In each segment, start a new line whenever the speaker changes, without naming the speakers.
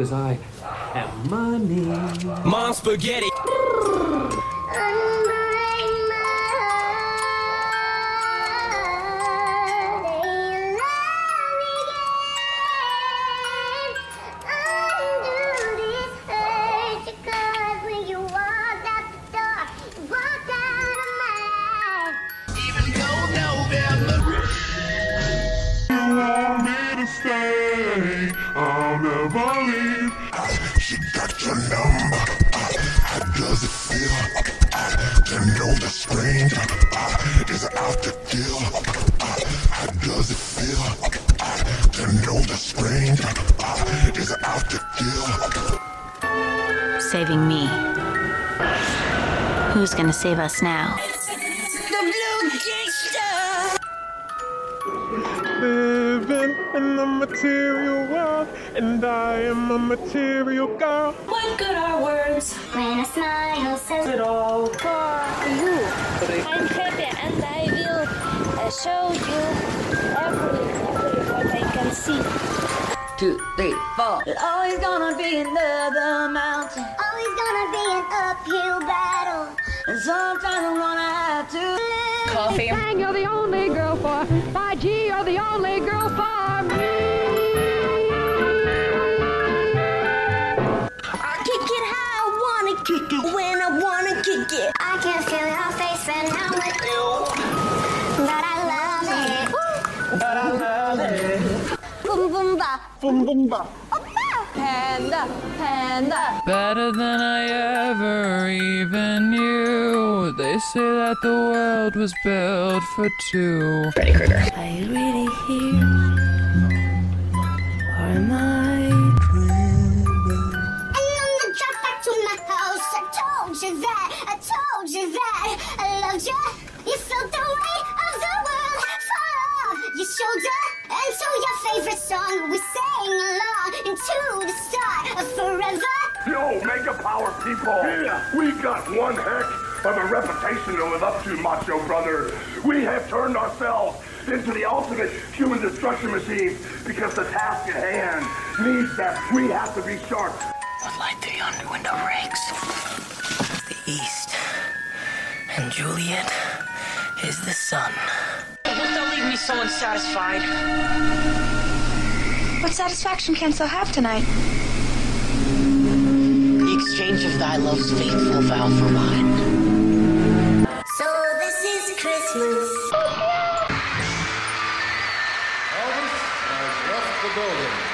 because I am money.
Mom spaghetti.
out to kill? How does it feel to know the stranger is out to kill?
Saving me. Who's gonna save us now? The Blue Gangster!
Living in the material world, and I am a material girl.
What good are words
When a smile says
It all.
Show you every, every what I can see.
two, three, four. It's always gonna be another mountain.
always gonna be an uphill battle.
And sometimes I'm gonna have to.
Coffee.
Bang, you're the only girl for. By G, you're the only girl for me.
I kick it how I wanna kick it when I wanna kick it. I can feel your face when I'm with I love it. Boom boom ba.
Boom, boom, ba.
Panda, panda.
Better than I ever even knew. They say that the world was built for two.
Freddy Krueger.
Are you really here? Or am I?
People! Yeah, we got one heck of a reputation to live up to, Macho Brother. We have turned ourselves into the ultimate human destruction machine because the task at hand needs that we have to be sharp.
What light the yonder window breaks? The east. And Juliet is the sun. Will that leave me so unsatisfied?
What satisfaction canst thou have tonight?
The exchange of thy love's faithful vow for mine.
So this is Christmas.
Elvis has left the building.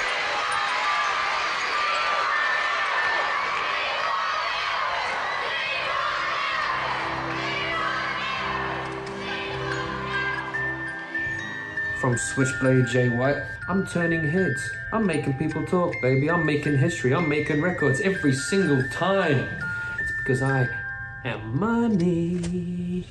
From Switchblade Jay White, I'm turning heads. I'm making people talk, baby. I'm making history. I'm making records every single time. It's because I am money.